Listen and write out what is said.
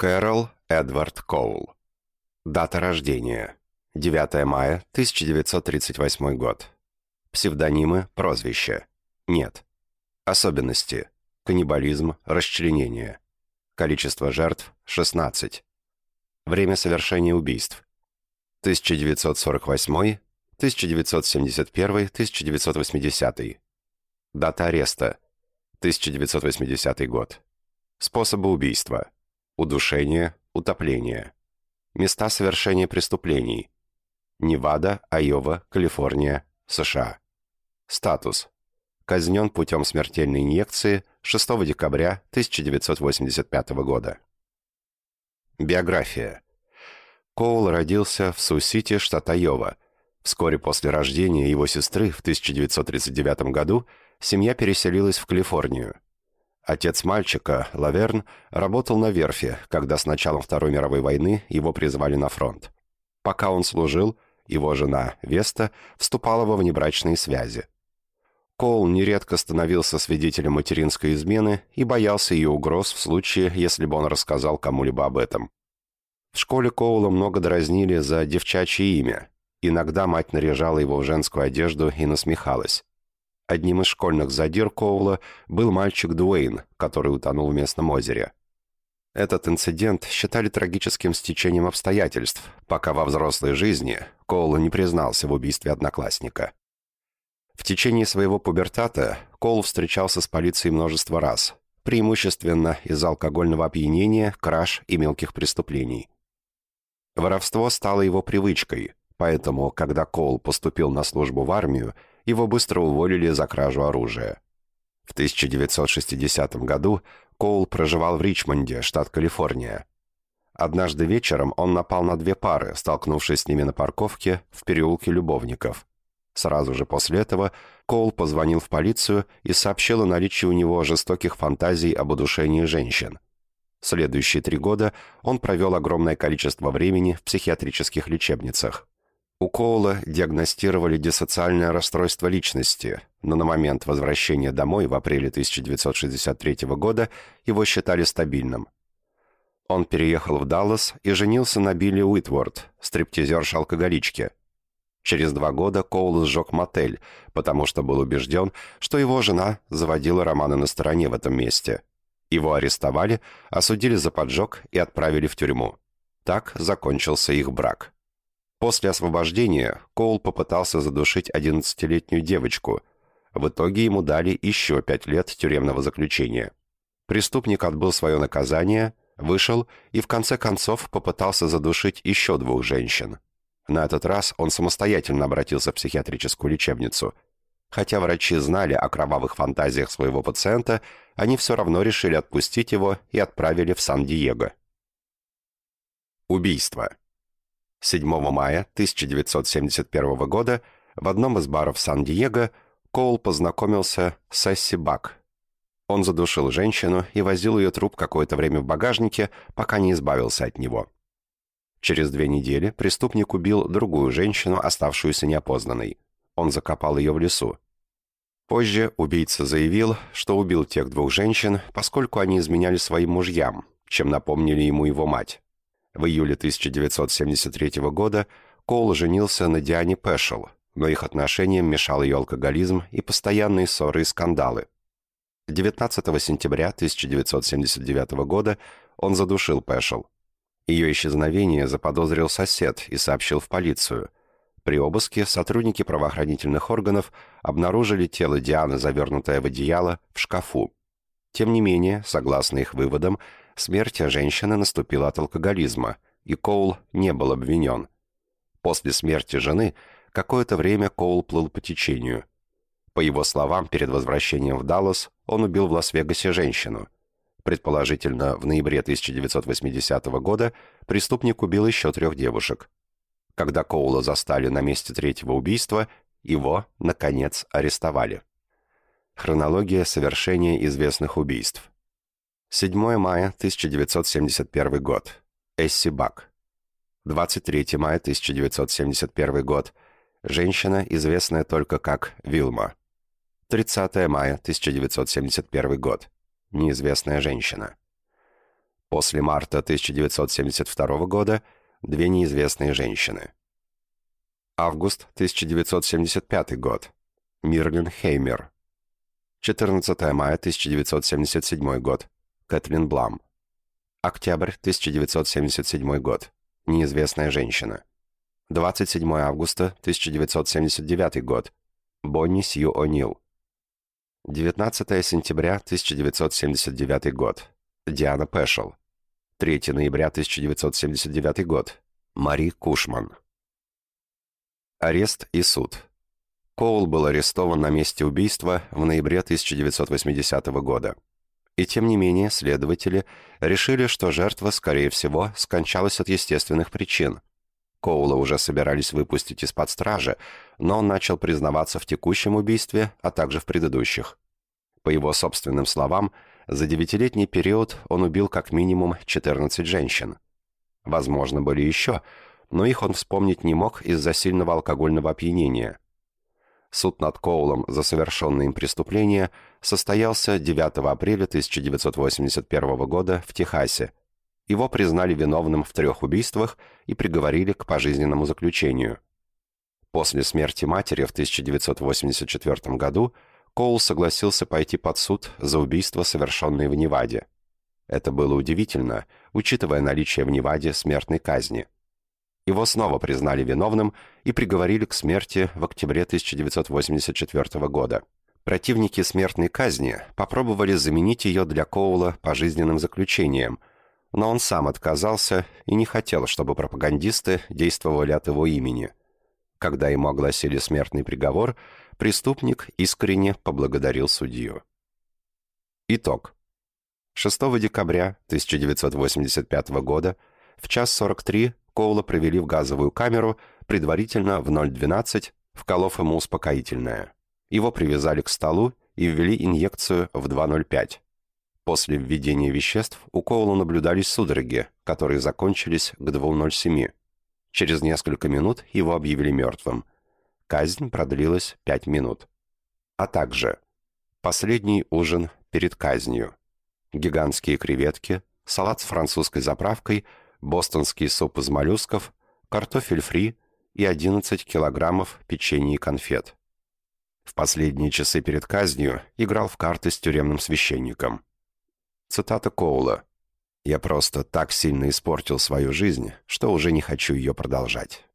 Кэрол Эдвард Коул. Дата рождения. 9 мая 1938 год. Псевдонимы, прозвища. Нет. Особенности. Каннибализм, расчленение. Количество жертв – 16. Время совершения убийств. 1948, 1971, 1980. Дата ареста. 1980 год. Способы убийства. Удушение, утопление. Места совершения преступлений. Невада, Айова, Калифорния, США. Статус. Казнен путем смертельной инъекции 6 декабря 1985 года. Биография. Коул родился в Су-Сити, штат Айова. Вскоре после рождения его сестры в 1939 году семья переселилась в Калифорнию. Отец мальчика, Лаверн, работал на верфи, когда с началом Второй мировой войны его призвали на фронт. Пока он служил, его жена, Веста, вступала во внебрачные связи. Коул нередко становился свидетелем материнской измены и боялся ее угроз в случае, если бы он рассказал кому-либо об этом. В школе Коула много дразнили за девчачье имя. Иногда мать наряжала его в женскую одежду и насмехалась. Одним из школьных задир Коула был мальчик Дуэйн, который утонул в местном озере. Этот инцидент считали трагическим стечением обстоятельств, пока во взрослой жизни Коул не признался в убийстве одноклассника. В течение своего пубертата Коул встречался с полицией множество раз, преимущественно из-за алкогольного опьянения, краж и мелких преступлений. Воровство стало его привычкой, поэтому, когда Коул поступил на службу в армию, его быстро уволили за кражу оружия. В 1960 году Коул проживал в Ричмонде, штат Калифорния. Однажды вечером он напал на две пары, столкнувшись с ними на парковке в переулке Любовников. Сразу же после этого Коул позвонил в полицию и сообщил о наличии у него жестоких фантазий об удушении женщин. Следующие три года он провел огромное количество времени в психиатрических лечебницах. У Коула диагностировали диссоциальное расстройство личности, но на момент возвращения домой в апреле 1963 года его считали стабильным. Он переехал в Даллас и женился на Билли Уитворд, стриптизерше-алкоголичке. Через два года Коул сжег мотель, потому что был убежден, что его жена заводила романы на стороне в этом месте. Его арестовали, осудили за поджог и отправили в тюрьму. Так закончился их брак. После освобождения Коул попытался задушить 11-летнюю девочку. В итоге ему дали еще пять лет тюремного заключения. Преступник отбыл свое наказание, вышел и в конце концов попытался задушить еще двух женщин. На этот раз он самостоятельно обратился в психиатрическую лечебницу. Хотя врачи знали о кровавых фантазиях своего пациента, они все равно решили отпустить его и отправили в Сан-Диего. Убийство. 7 мая 1971 года в одном из баров Сан-Диего Коул познакомился с Эсси Бак. Он задушил женщину и возил ее труп какое-то время в багажнике, пока не избавился от него. Через две недели преступник убил другую женщину, оставшуюся неопознанной. Он закопал ее в лесу. Позже убийца заявил, что убил тех двух женщин, поскольку они изменяли своим мужьям, чем напомнили ему его мать. В июле 1973 года Коул женился на Диане Пэшел, но их отношениям мешал ее алкоголизм и постоянные ссоры и скандалы. 19 сентября 1979 года он задушил Пэшел. Ее исчезновение заподозрил сосед и сообщил в полицию. При обыске сотрудники правоохранительных органов обнаружили тело Дианы, завернутое в одеяло, в шкафу. Тем не менее, согласно их выводам, Смерть женщины наступила от алкоголизма, и Коул не был обвинен. После смерти жены какое-то время Коул плыл по течению. По его словам, перед возвращением в Даллас он убил в Лас-Вегасе женщину. Предположительно, в ноябре 1980 года преступник убил еще трех девушек. Когда Коула застали на месте третьего убийства, его, наконец, арестовали. Хронология совершения известных убийств. 7 мая 1971 год. Эсси Бак. 23 мая 1971 год. Женщина, известная только как Вилма. 30 мая 1971 год. Неизвестная женщина. После марта 1972 года две неизвестные женщины. Август 1975 год. Мирлин Хеймер. 14 мая 1977 год. Кэтлин Блам. Октябрь 1977 год. Неизвестная женщина. 27 августа 1979 год. Бонни Сью О'Нил. 19 сентября 1979 год. Диана Пэшел. 3 ноября 1979 год. Мари Кушман. Арест и суд. Коул был арестован на месте убийства в ноябре 1980 года. И тем не менее, следователи решили, что жертва, скорее всего, скончалась от естественных причин. Коула уже собирались выпустить из-под стражи, но он начал признаваться в текущем убийстве, а также в предыдущих. По его собственным словам, за девятилетний период он убил как минимум 14 женщин. Возможно, были еще, но их он вспомнить не мог из-за сильного алкогольного опьянения. Суд над Коулом за совершенное им преступление состоялся 9 апреля 1981 года в Техасе. Его признали виновным в трех убийствах и приговорили к пожизненному заключению. После смерти матери в 1984 году Коул согласился пойти под суд за убийство, совершенное в Неваде. Это было удивительно, учитывая наличие в Неваде смертной казни. Его снова признали виновным и приговорили к смерти в октябре 1984 года. Противники смертной казни попробовали заменить ее для Коула пожизненным заключением, но он сам отказался и не хотел, чтобы пропагандисты действовали от его имени. Когда ему огласили смертный приговор, преступник искренне поблагодарил судью. Итог. 6 декабря 1985 года в час 43 Коула провели в газовую камеру, предварительно в 012, вколов ему успокоительное. Его привязали к столу и ввели инъекцию в 2.05. После введения веществ у Коула наблюдались судороги, которые закончились к 2.07. Через несколько минут его объявили мертвым – Казнь продлилась пять минут. А также последний ужин перед казнью. Гигантские креветки, салат с французской заправкой, бостонский суп из моллюсков, картофель фри и 11 килограммов печенья и конфет. В последние часы перед казнью играл в карты с тюремным священником. Цитата Коула. «Я просто так сильно испортил свою жизнь, что уже не хочу ее продолжать».